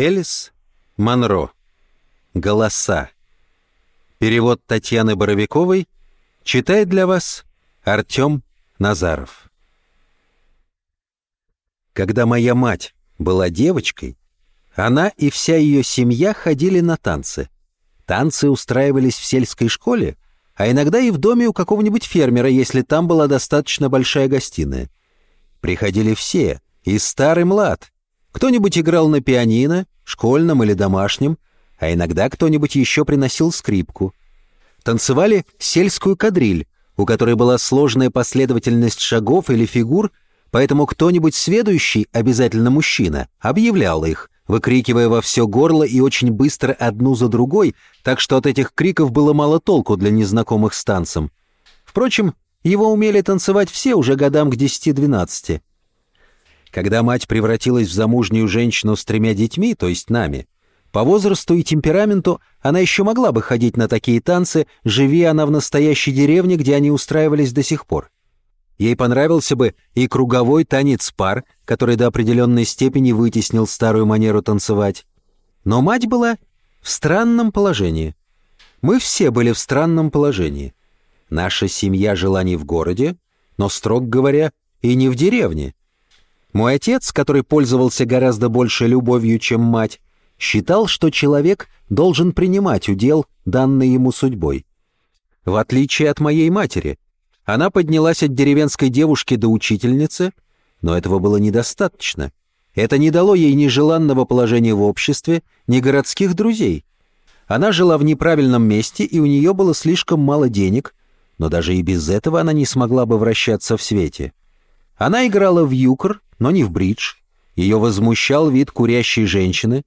Элис Монро. Голоса. Перевод Татьяны Боровиковой читает для вас Артем Назаров. Когда моя мать была девочкой, она и вся ее семья ходили на танцы. Танцы устраивались в сельской школе, а иногда и в доме у какого-нибудь фермера, если там была достаточно большая гостиная. Приходили все, и старый млад. Кто-нибудь играл на пианино, школьном или домашнем, а иногда кто-нибудь еще приносил скрипку. Танцевали сельскую кадриль, у которой была сложная последовательность шагов или фигур, поэтому кто-нибудь сведущий, обязательно мужчина, объявлял их — выкрикивая во все горло и очень быстро одну за другой, так что от этих криков было мало толку для незнакомых с танцем. Впрочем, его умели танцевать все уже годам к 10-12. Когда мать превратилась в замужнюю женщину с тремя детьми, то есть нами, по возрасту и темпераменту она еще могла бы ходить на такие танцы, живи она в настоящей деревне, где они устраивались до сих пор. Ей понравился бы и круговой танец пар, который до определенной степени вытеснил старую манеру танцевать. Но мать была в странном положении. Мы все были в странном положении. Наша семья жила не в городе, но, строго говоря, и не в деревне. Мой отец, который пользовался гораздо больше любовью, чем мать, считал, что человек должен принимать удел, данный ему судьбой. В отличие от моей матери — она поднялась от деревенской девушки до учительницы, но этого было недостаточно. Это не дало ей ни желанного положения в обществе, ни городских друзей. Она жила в неправильном месте, и у нее было слишком мало денег, но даже и без этого она не смогла бы вращаться в свете. Она играла в юкор, но не в бридж. Ее возмущал вид курящей женщины.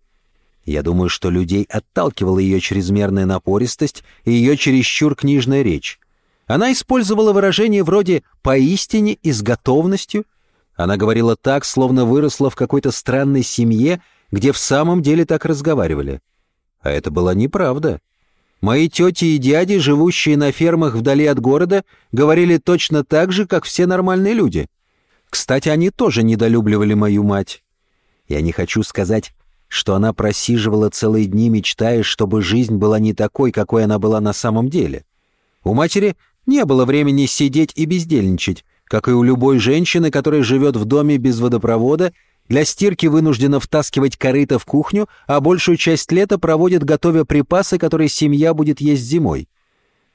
Я думаю, что людей отталкивала ее чрезмерная напористость и ее чересчур книжная речь. Она использовала выражения вроде «поистине» и «с готовностью». Она говорила так, словно выросла в какой-то странной семье, где в самом деле так разговаривали. А это была неправда. Мои тети и дяди, живущие на фермах вдали от города, говорили точно так же, как все нормальные люди. Кстати, они тоже недолюбливали мою мать. Я не хочу сказать, что она просиживала целые дни, мечтая, чтобы жизнь была не такой, какой она была на самом деле. У матери не было времени сидеть и бездельничать, как и у любой женщины, которая живет в доме без водопровода, для стирки вынуждена втаскивать корыто в кухню, а большую часть лета проводит, готовя припасы, которые семья будет есть зимой.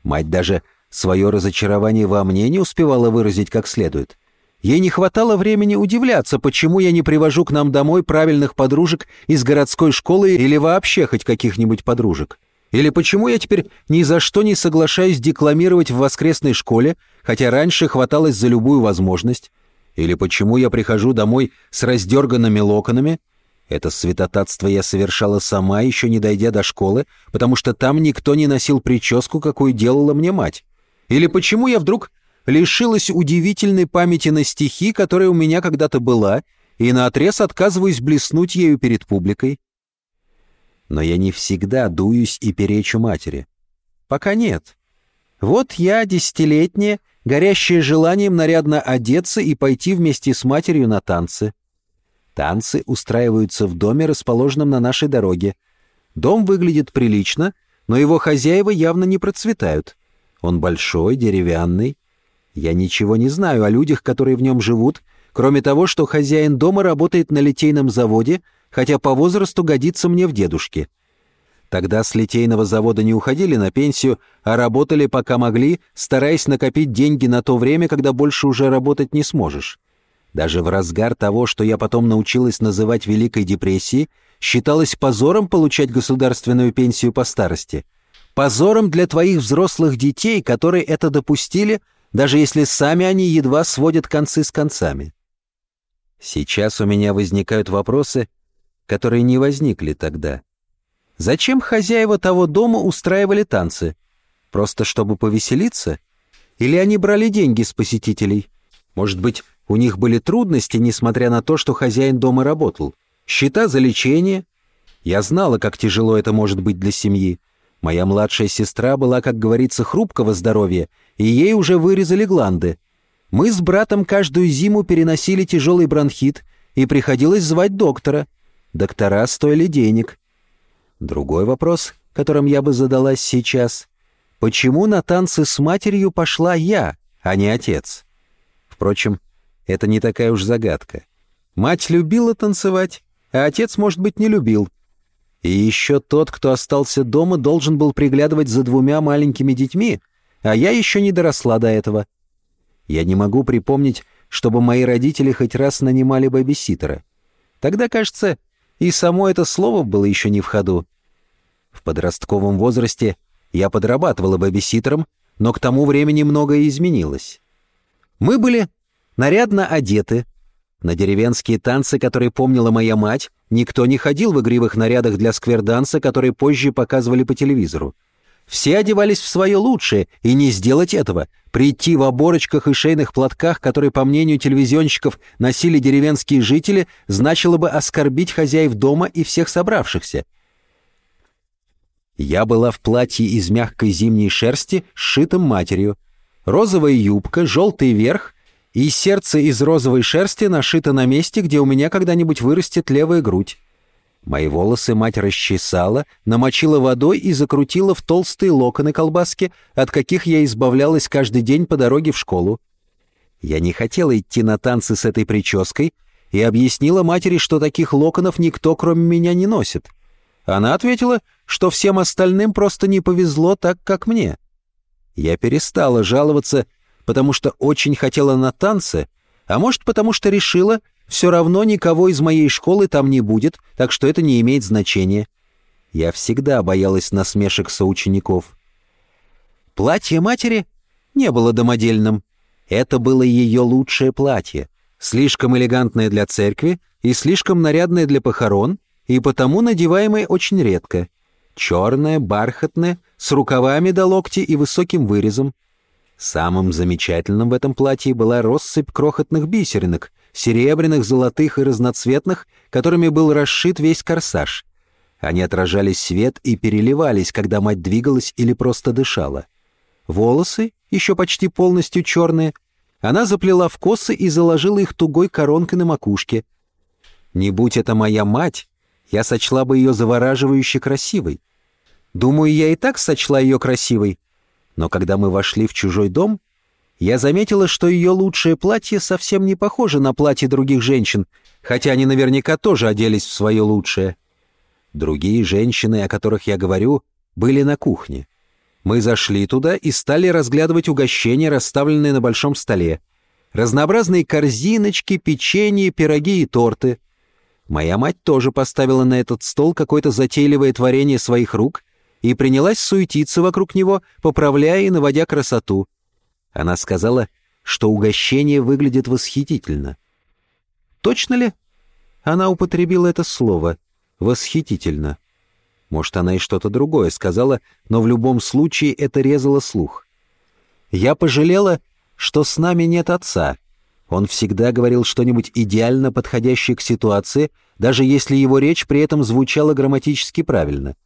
Мать даже свое разочарование во мне не успевала выразить как следует. Ей не хватало времени удивляться, почему я не привожу к нам домой правильных подружек из городской школы или вообще хоть каких-нибудь подружек. Или почему я теперь ни за что не соглашаюсь декламировать в воскресной школе, хотя раньше хваталось за любую возможность? Или почему я прихожу домой с раздерганными локонами? Это святотатство я совершала сама, еще не дойдя до школы, потому что там никто не носил прическу, какую делала мне мать. Или почему я вдруг лишилась удивительной памяти на стихи, которая у меня когда-то была, и наотрез отказываюсь блеснуть ею перед публикой? но я не всегда дуюсь и перечу матери. Пока нет. Вот я, десятилетняя, горящая желанием нарядно одеться и пойти вместе с матерью на танцы. Танцы устраиваются в доме, расположенном на нашей дороге. Дом выглядит прилично, но его хозяева явно не процветают. Он большой, деревянный. Я ничего не знаю о людях, которые в нем живут, кроме того, что хозяин дома работает на литейном заводе — хотя по возрасту годится мне в дедушке. Тогда с литейного завода не уходили на пенсию, а работали пока могли, стараясь накопить деньги на то время, когда больше уже работать не сможешь. Даже в разгар того, что я потом научилась называть Великой депрессией, считалось позором получать государственную пенсию по старости. Позором для твоих взрослых детей, которые это допустили, даже если сами они едва сводят концы с концами. Сейчас у меня возникают вопросы, которые не возникли тогда. Зачем хозяева того дома устраивали танцы? Просто чтобы повеселиться? Или они брали деньги с посетителей? Может быть, у них были трудности, несмотря на то, что хозяин дома работал? Счета за лечение? Я знала, как тяжело это может быть для семьи. Моя младшая сестра была, как говорится, хрупкого здоровья, и ей уже вырезали гланды. Мы с братом каждую зиму переносили тяжелый бронхит, и приходилось звать доктора. доктора стоили денег. Другой вопрос, которым я бы задалась сейчас. Почему на танцы с матерью пошла я, а не отец? Впрочем, это не такая уж загадка. Мать любила танцевать, а отец, может быть, не любил. И еще тот, кто остался дома, должен был приглядывать за двумя маленькими детьми, а я еще не доросла до этого. Я не могу припомнить, чтобы мои родители хоть раз нанимали бэбиситера. Тогда, кажется, и само это слово было еще не в ходу. В подростковом возрасте я подрабатывала бэбиситером, но к тому времени многое изменилось. Мы были нарядно одеты. На деревенские танцы, которые помнила моя мать, никто не ходил в игривых нарядах для скверданса, которые позже показывали по телевизору. Все одевались в свое лучшее, и не сделать этого, прийти в оборочках и шейных платках, которые, по мнению телевизионщиков, носили деревенские жители, значило бы оскорбить хозяев дома и всех собравшихся. Я была в платье из мягкой зимней шерсти, сшитым матерью. Розовая юбка, желтый верх и сердце из розовой шерсти нашито на месте, где у меня когда-нибудь вырастет левая грудь. Мои волосы мать расчесала, намочила водой и закрутила в толстые локоны колбаски, от каких я избавлялась каждый день по дороге в школу. Я не хотела идти на танцы с этой прической и объяснила матери, что таких локонов никто, кроме меня, не носит. Она ответила, что всем остальным просто не повезло так, как мне. Я перестала жаловаться, потому что очень хотела на танцы, а может, потому что решила, все равно никого из моей школы там не будет, так что это не имеет значения. Я всегда боялась насмешек соучеников. Платье матери не было домодельным. Это было ее лучшее платье, слишком элегантное для церкви и слишком нарядное для похорон, и потому надеваемое очень редко. Черное, бархатное, с рукавами до локти и высоким вырезом. Самым замечательным в этом платье была россыпь крохотных бисеринок, серебряных, золотых и разноцветных, которыми был расшит весь корсаж. Они отражали свет и переливались, когда мать двигалась или просто дышала. Волосы, еще почти полностью черные, она заплела в косы и заложила их тугой коронкой на макушке. Не будь это моя мать, я сочла бы ее завораживающе красивой. Думаю, я и так сочла ее красивой. Но когда мы вошли в чужой дом, я заметила, что ее лучшее платье совсем не похоже на платье других женщин, хотя они наверняка тоже оделись в свое лучшее. Другие женщины, о которых я говорю, были на кухне. Мы зашли туда и стали разглядывать угощения, расставленные на большом столе. Разнообразные корзиночки, печенье, пироги и торты. Моя мать тоже поставила на этот стол какое-то затейливое творение своих рук и принялась суетиться вокруг него, поправляя и наводя красоту. Она сказала, что угощение выглядит восхитительно. Точно ли? Она употребила это слово «восхитительно». Может, она и что-то другое сказала, но в любом случае это резало слух. Я пожалела, что с нами нет отца. Он всегда говорил что-нибудь идеально подходящее к ситуации, даже если его речь при этом звучала грамматически правильно.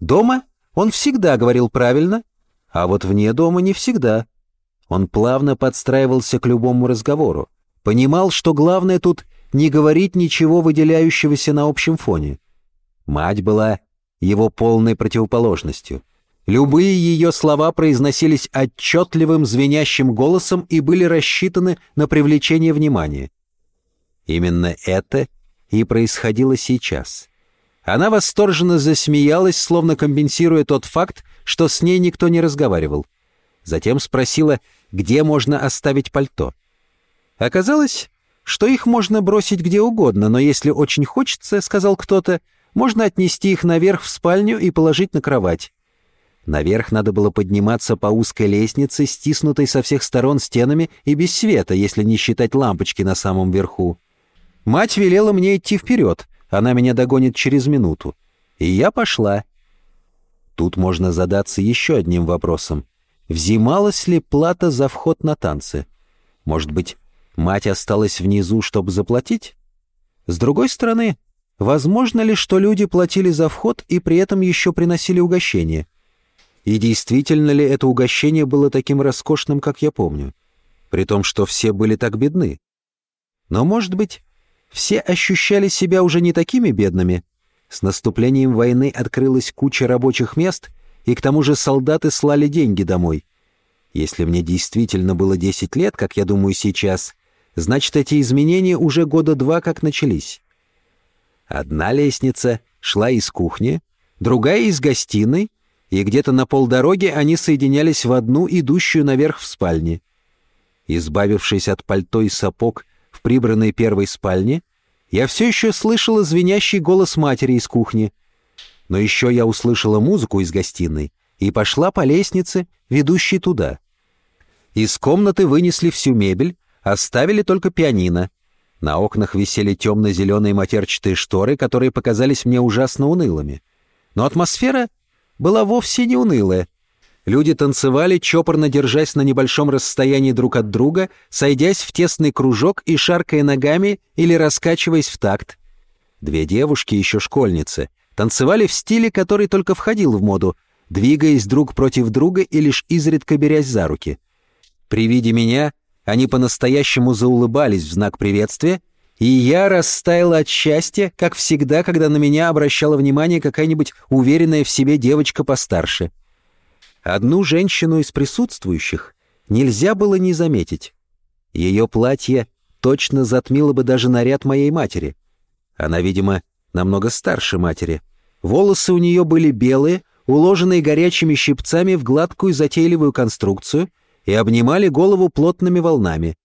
Дома он всегда говорил правильно, а вот вне дома не всегда. Он плавно подстраивался к любому разговору. Понимал, что главное тут не говорить ничего выделяющегося на общем фоне. Мать была его полной противоположностью. Любые ее слова произносились отчетливым звенящим голосом и были рассчитаны на привлечение внимания. Именно это и происходило сейчас. Она восторженно засмеялась, словно компенсируя тот факт, что с ней никто не разговаривал. Затем спросила, где можно оставить пальто. Оказалось, что их можно бросить где угодно, но если очень хочется, сказал кто-то, можно отнести их наверх в спальню и положить на кровать. Наверх надо было подниматься по узкой лестнице, стиснутой со всех сторон стенами и без света, если не считать лампочки на самом верху. Мать велела мне идти вперед, она меня догонит через минуту. И я пошла. Тут можно задаться еще одним вопросом. Взималась ли плата за вход на танцы? Может быть, мать осталась внизу, чтобы заплатить? С другой стороны, возможно ли, что люди платили за вход и при этом еще приносили угощение? И действительно ли это угощение было таким роскошным, как я помню? При том, что все были так бедны. Но, может быть, все ощущали себя уже не такими бедными. С наступлением войны открылась куча рабочих мест, и к тому же солдаты слали деньги домой. Если мне действительно было 10 лет, как я думаю сейчас, значит, эти изменения уже года два как начались. Одна лестница шла из кухни, другая из гостиной, и где-то на полдороги они соединялись в одну, идущую наверх в спальне. Избавившись от пальто и сапог в прибранной первой спальне, я все еще слышала звенящий голос матери из кухни. Но еще я услышала музыку из гостиной и пошла по лестнице, ведущей туда. Из комнаты вынесли всю мебель, оставили только пианино. На окнах висели темно-зеленые матерчатые шторы, которые показались мне ужасно унылыми. Но атмосфера была вовсе не унылая. Люди танцевали, чопорно держась на небольшом расстоянии друг от друга, сойдясь в тесный кружок и шаркая ногами или раскачиваясь в такт. Две девушки, еще школьницы, танцевали в стиле, который только входил в моду, двигаясь друг против друга и лишь изредка берясь за руки. При виде меня они по-настоящему заулыбались в знак приветствия, и я растаяла от счастья, как всегда, когда на меня обращала внимание какая-нибудь уверенная в себе девочка постарше. Одну женщину из присутствующих нельзя было не заметить. Ее платье точно затмило бы даже наряд моей матери. Она, видимо, намного старше матери. Волосы у нее были белые, уложенные горячими щипцами в гладкую затейливую конструкцию и обнимали голову плотными волнами.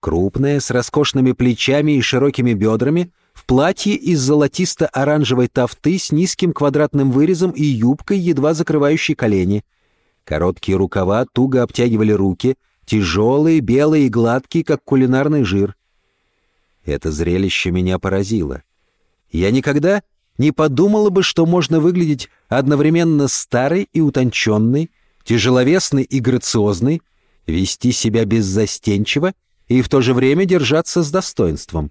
Крупная, с роскошными плечами и широкими бедрами, в платье из золотисто-оранжевой тафты с низким квадратным вырезом и юбкой, едва закрывающей колени. Короткие рукава туго обтягивали руки, тяжелые, белые и гладкие, как кулинарный жир. Это зрелище меня поразило. Я никогда не подумала бы, что можно выглядеть одновременно старой и утонченной, тяжеловесной и грациозной, вести себя беззастенчиво и в то же время держаться с достоинством.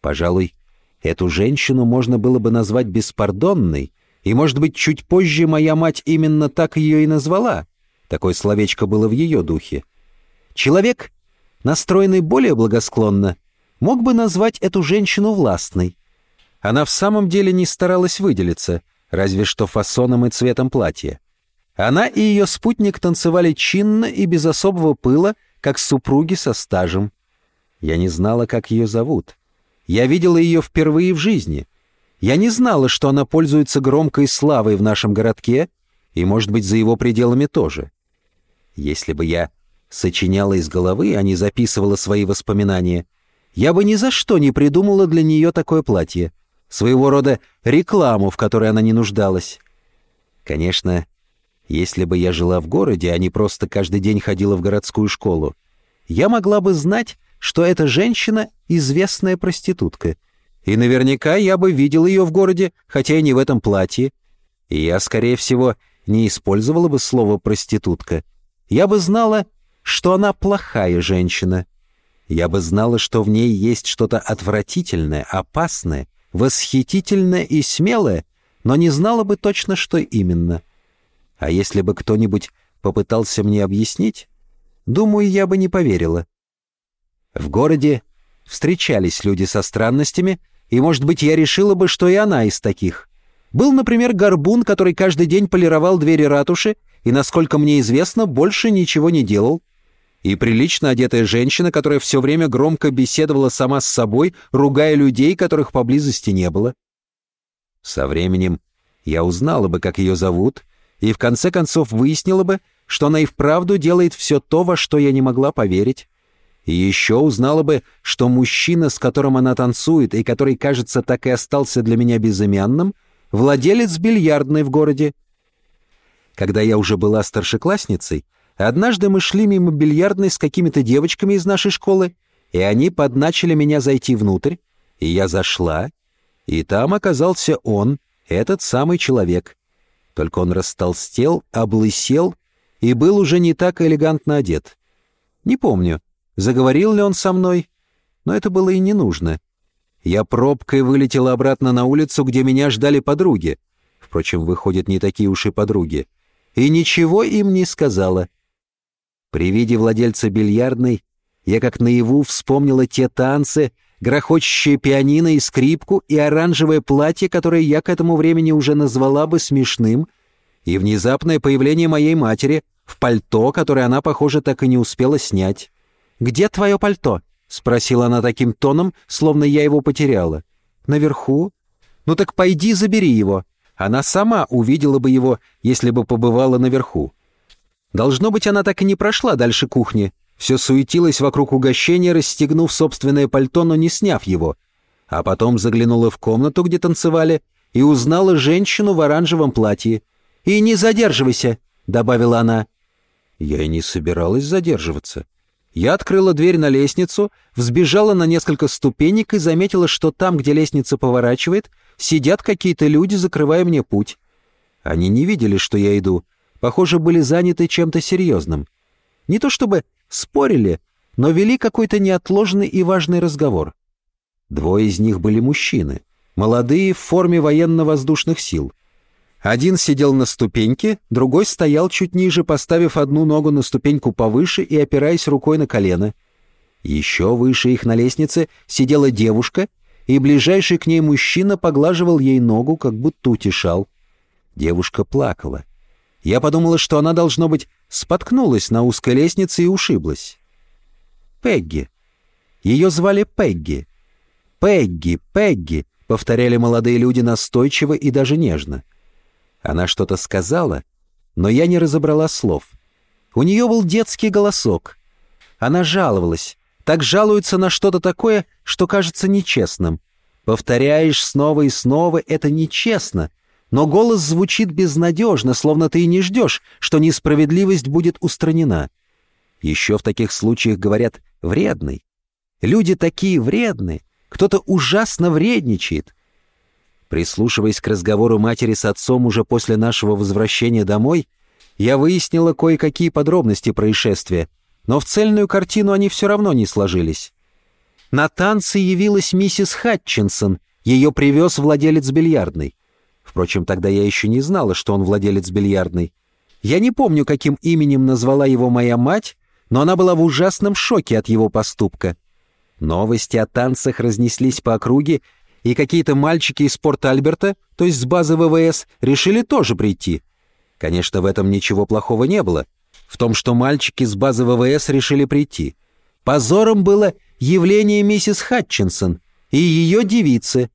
Пожалуй, эту женщину можно было бы назвать беспардонной, и, может быть, чуть позже моя мать именно так ее и назвала. Такое словечко было в ее духе. Человек, настроенный более благосклонно, мог бы назвать эту женщину властной. Она в самом деле не старалась выделиться, разве что фасоном и цветом платья. Она и ее спутник танцевали чинно и без особого пыла, как супруги со стажем. Я не знала, как ее зовут. Я видела ее впервые в жизни. Я не знала, что она пользуется громкой славой в нашем городке, и, может быть, за его пределами тоже. Если бы я сочиняла из головы, а не записывала свои воспоминания, я бы ни за что не придумала для нее такое платье, своего рода рекламу, в которой она не нуждалась. Конечно, если бы я жила в городе, а не просто каждый день ходила в городскую школу, я могла бы знать, что эта женщина — известная проститутка. И наверняка я бы видел ее в городе, хотя и не в этом платье. И я, скорее всего, не использовала бы слово «проститутка». Я бы знала, что она плохая женщина. Я бы знала, что в ней есть что-то отвратительное, опасное, восхитительное и смелое, но не знала бы точно, что именно — а если бы кто-нибудь попытался мне объяснить, думаю, я бы не поверила. В городе встречались люди со странностями, и, может быть, я решила бы, что и она из таких. Был, например, горбун, который каждый день полировал двери ратуши и, насколько мне известно, больше ничего не делал. И прилично одетая женщина, которая все время громко беседовала сама с собой, ругая людей, которых поблизости не было. Со временем я узнала бы, как ее зовут, и в конце концов выяснила бы, что она и вправду делает все то, во что я не могла поверить. И еще узнала бы, что мужчина, с которым она танцует и который, кажется, так и остался для меня безымянным, владелец бильярдной в городе. Когда я уже была старшеклассницей, однажды мы шли мимо бильярдной с какими-то девочками из нашей школы, и они подначили меня зайти внутрь, и я зашла, и там оказался он, этот самый человек — только он растолстел, облысел и был уже не так элегантно одет. Не помню, заговорил ли он со мной, но это было и не нужно. Я пробкой вылетела обратно на улицу, где меня ждали подруги. Впрочем, выходят, не такие уж и подруги. И ничего им не сказала. При виде владельца бильярдной я как наяву вспомнила те танцы, грохочущее пианино и скрипку и оранжевое платье, которое я к этому времени уже назвала бы смешным, и внезапное появление моей матери в пальто, которое она, похоже, так и не успела снять. «Где твое пальто?» — спросила она таким тоном, словно я его потеряла. «Наверху?» «Ну так пойди забери его». Она сама увидела бы его, если бы побывала наверху. Должно быть, она так и не прошла дальше кухни. Все суетилась вокруг угощения, расстегнув собственное пальто, но не сняв его. А потом заглянула в комнату, где танцевали, и узнала женщину в оранжевом платье. «И не задерживайся», — добавила она. Я и не собиралась задерживаться. Я открыла дверь на лестницу, взбежала на несколько ступенек и заметила, что там, где лестница поворачивает, сидят какие-то люди, закрывая мне путь. Они не видели, что я иду. Похоже, были заняты чем-то серьезным. Не то чтобы спорили, но вели какой-то неотложный и важный разговор. Двое из них были мужчины, молодые в форме военно-воздушных сил — один сидел на ступеньке, другой стоял чуть ниже, поставив одну ногу на ступеньку повыше и опираясь рукой на колено. Еще выше их на лестнице сидела девушка, и ближайший к ней мужчина поглаживал ей ногу, как будто утешал. Девушка плакала. Я подумала, что она, должно быть, споткнулась на узкой лестнице и ушиблась. Пегги. Ее звали Пегги. «Пегги, Пегги», — повторяли молодые люди настойчиво и даже нежно. — она что-то сказала, но я не разобрала слов. У нее был детский голосок. Она жаловалась. Так жалуются на что-то такое, что кажется нечестным. Повторяешь снова и снова, это нечестно. Но голос звучит безнадежно, словно ты и не ждешь, что несправедливость будет устранена. Еще в таких случаях говорят «вредный». Люди такие вредные, кто-то ужасно вредничает. Прислушиваясь к разговору матери с отцом уже после нашего возвращения домой, я выяснила кое-какие подробности происшествия, но в цельную картину они все равно не сложились. На танцы явилась миссис Хатчинсон, ее привез владелец бильярдной. Впрочем, тогда я еще не знала, что он владелец бильярдной. Я не помню, каким именем назвала его моя мать, но она была в ужасном шоке от его поступка. Новости о танцах разнеслись по округе, и какие-то мальчики из порта Альберта, то есть с базы ВВС, решили тоже прийти. Конечно, в этом ничего плохого не было. В том, что мальчики с базы ВВС решили прийти. Позором было явление миссис Хатчинсон и ее девицы.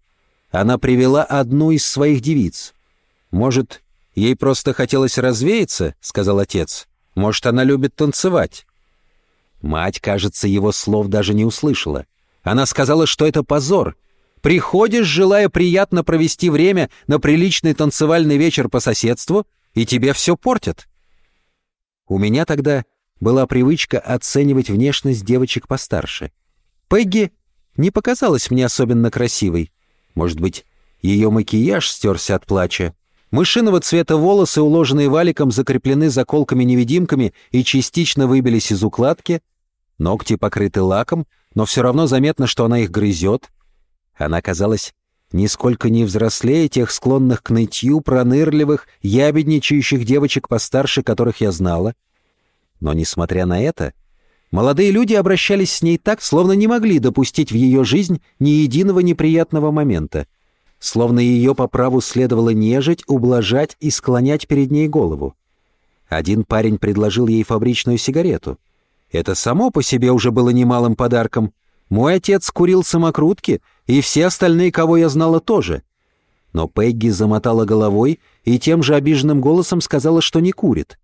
Она привела одну из своих девиц. «Может, ей просто хотелось развеяться?» — сказал отец. «Может, она любит танцевать?» Мать, кажется, его слов даже не услышала. Она сказала, что это позор — Приходишь, желая приятно провести время на приличный танцевальный вечер по соседству, и тебе все портят. У меня тогда была привычка оценивать внешность девочек постарше. Пегги не показалась мне особенно красивой. Может быть, ее макияж стерся от плача. Мышиного цвета волосы, уложенные валиком, закреплены заколками-невидимками и частично выбились из укладки. Ногти покрыты лаком, но все равно заметно, что она их грызет. Она казалась нисколько не взрослее тех склонных к нытью, пронырливых, ябедничающих девочек постарше, которых я знала. Но, несмотря на это, молодые люди обращались с ней так, словно не могли допустить в ее жизнь ни единого неприятного момента, словно ее по праву следовало нежить, ублажать и склонять перед ней голову. Один парень предложил ей фабричную сигарету. Это само по себе уже было немалым подарком. Мой отец курил самокрутки — и все остальные, кого я знала, тоже. Но Пегги замотала головой и тем же обиженным голосом сказала, что не курит.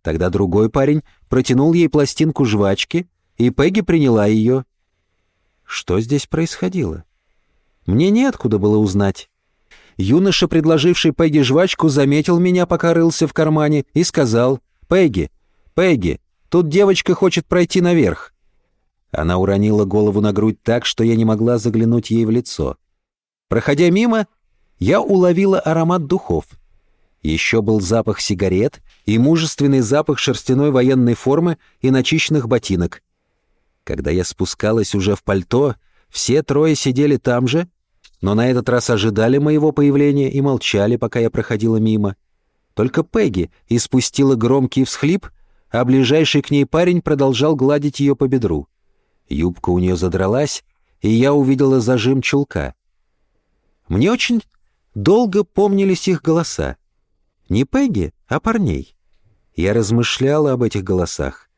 Тогда другой парень протянул ей пластинку жвачки, и Пегги приняла ее. Что здесь происходило? Мне неоткуда было узнать. Юноша, предложивший Пегги жвачку, заметил меня, пока рылся в кармане, и сказал, «Пегги, Пегги, тут девочка хочет пройти наверх». Она уронила голову на грудь так, что я не могла заглянуть ей в лицо. Проходя мимо, я уловила аромат духов. Еще был запах сигарет и мужественный запах шерстяной военной формы и начищенных ботинок. Когда я спускалась уже в пальто, все трое сидели там же, но на этот раз ожидали моего появления и молчали, пока я проходила мимо. Только Пегги испустила громкий всхлип, а ближайший к ней парень продолжал гладить ее по бедру. Юбка у нее задралась, и я увидела зажим чулка. Мне очень долго помнились их голоса. Не Пегги, а парней. Я размышляла об этих голосах.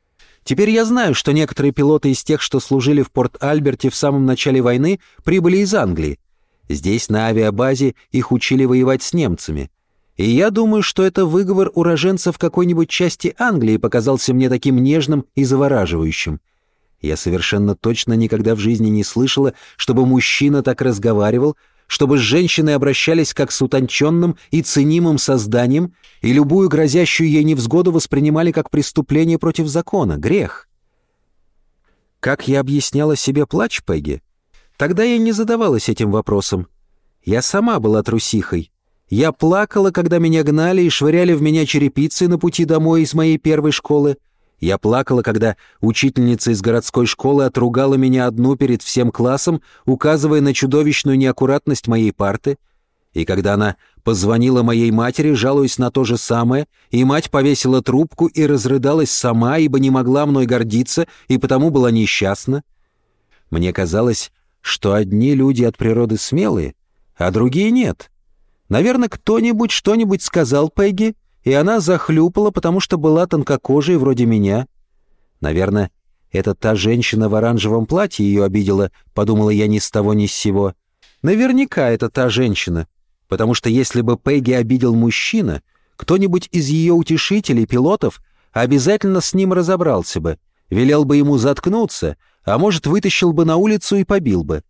Теперь я знаю, что некоторые пилоты из тех, что служили в Порт-Альберте в самом начале войны, прибыли из Англии. Здесь, на авиабазе, их учили воевать с немцами. И я думаю, что это выговор уроженцев какой-нибудь части Англии показался мне таким нежным и завораживающим. Я совершенно точно никогда в жизни не слышала, чтобы мужчина так разговаривал, чтобы с женщиной обращались как с утонченным и ценимым созданием, и любую грозящую ей невзгоду воспринимали как преступление против закона, грех. Как я объясняла себе плач Пегги? Тогда я не задавалась этим вопросом. Я сама была трусихой. Я плакала, когда меня гнали и швыряли в меня черепицы на пути домой из моей первой школы — я плакала, когда учительница из городской школы отругала меня одну перед всем классом, указывая на чудовищную неаккуратность моей парты. И когда она позвонила моей матери, жалуясь на то же самое, и мать повесила трубку и разрыдалась сама, ибо не могла мной гордиться и потому была несчастна. Мне казалось, что одни люди от природы смелые, а другие нет. Наверное, кто-нибудь что-нибудь сказал Пегги, и она захлюпала, потому что была тонкокожей вроде меня. Наверное, это та женщина в оранжевом платье ее обидела, подумала я ни с того ни с сего. Наверняка это та женщина, потому что если бы Пегги обидел мужчина, кто-нибудь из ее утешителей, пилотов, обязательно с ним разобрался бы, велел бы ему заткнуться, а может, вытащил бы на улицу и побил бы.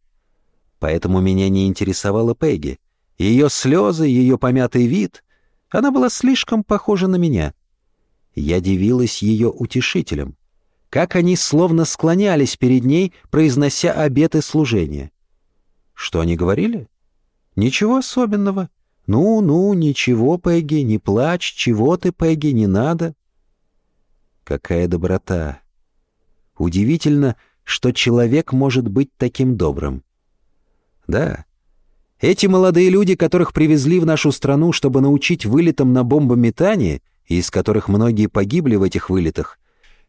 Поэтому меня не интересовала Пегги. Ее слезы, ее помятый вид — она была слишком похожа на меня. Я дивилась ее утешителям. Как они словно склонялись перед ней, произнося обеты служения. Что они говорили? Ничего особенного. Ну-ну, ничего, Пегги, не плачь, чего ты, Пегги, не надо. Какая доброта! Удивительно, что человек может быть таким добрым. Да, эти молодые люди, которых привезли в нашу страну, чтобы научить вылетам на бомбометание, и из которых многие погибли в этих вылетах,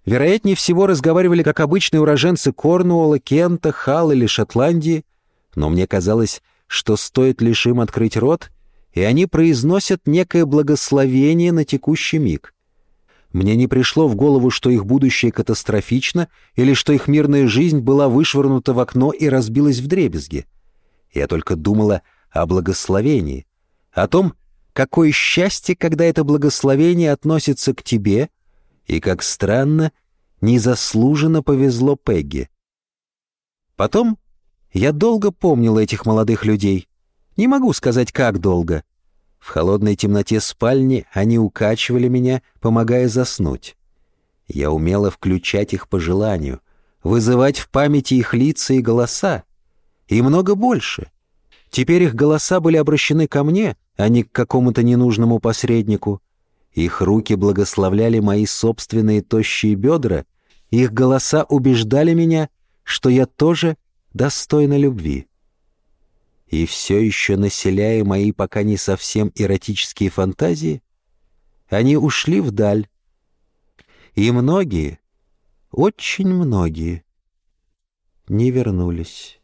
вероятнее всего разговаривали как обычные уроженцы Корнуолла, Кента, Халл или Шотландии, но мне казалось, что стоит лишь им открыть рот, и они произносят некое благословение на текущий миг. Мне не пришло в голову, что их будущее катастрофично или что их мирная жизнь была вышвырнута в окно и разбилась в дребезги. Я только думала о благословении, о том, какое счастье, когда это благословение относится к тебе, и как странно, незаслуженно повезло Пегги. Потом я долго помнила этих молодых людей. Не могу сказать, как долго. В холодной темноте спальни они укачивали меня, помогая заснуть. Я умела включать их по желанию, вызывать в памяти их лица и голоса, и много больше. Теперь их голоса были обращены ко мне, а не к какому-то ненужному посреднику. Их руки благословляли мои собственные тощие бедра, их голоса убеждали меня, что я тоже достойна любви. И все еще населяя мои пока не совсем эротические фантазии, они ушли вдаль. И многие, очень многие, не вернулись.